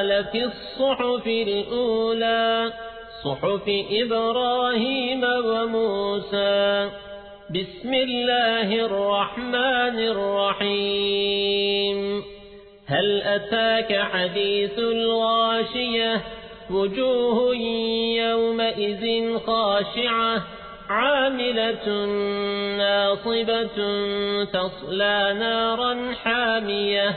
هذا لفي الصحف الأولى صحف إبراهيم وموسى. بسم الله الرحمن الرحيم. هل أتاك حديث الغاشية؟ وجوه يومئذ خاشعة عاملة ناصبة تصلى نارا حامية.